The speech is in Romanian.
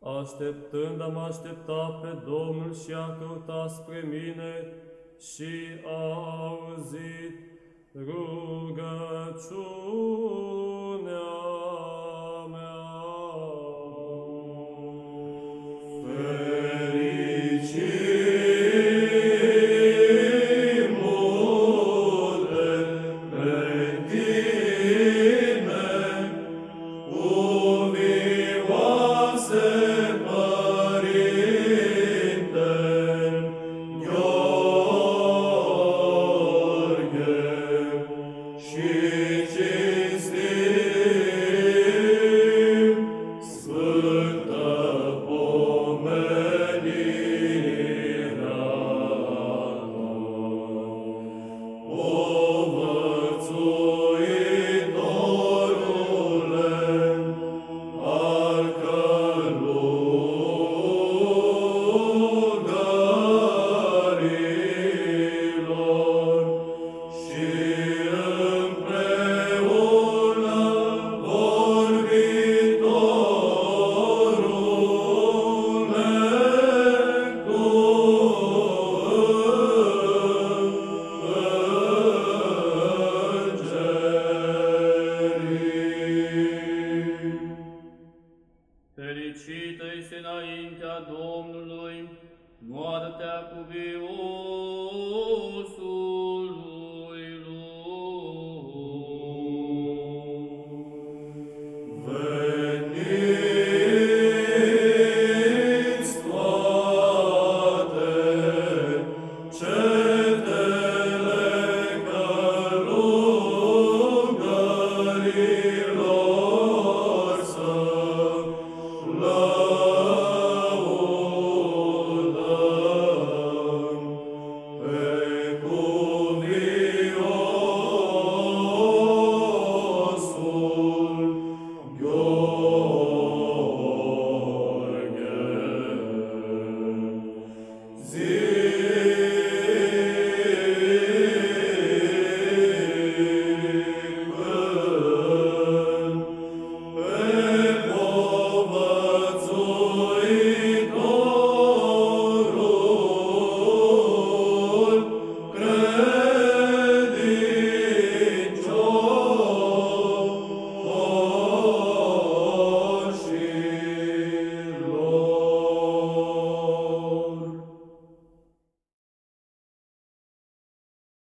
așteptând am aștepta pe Domnul și a căutat spre mine și a auzit rugăciunea înaintea Domnului moartea cu viosul.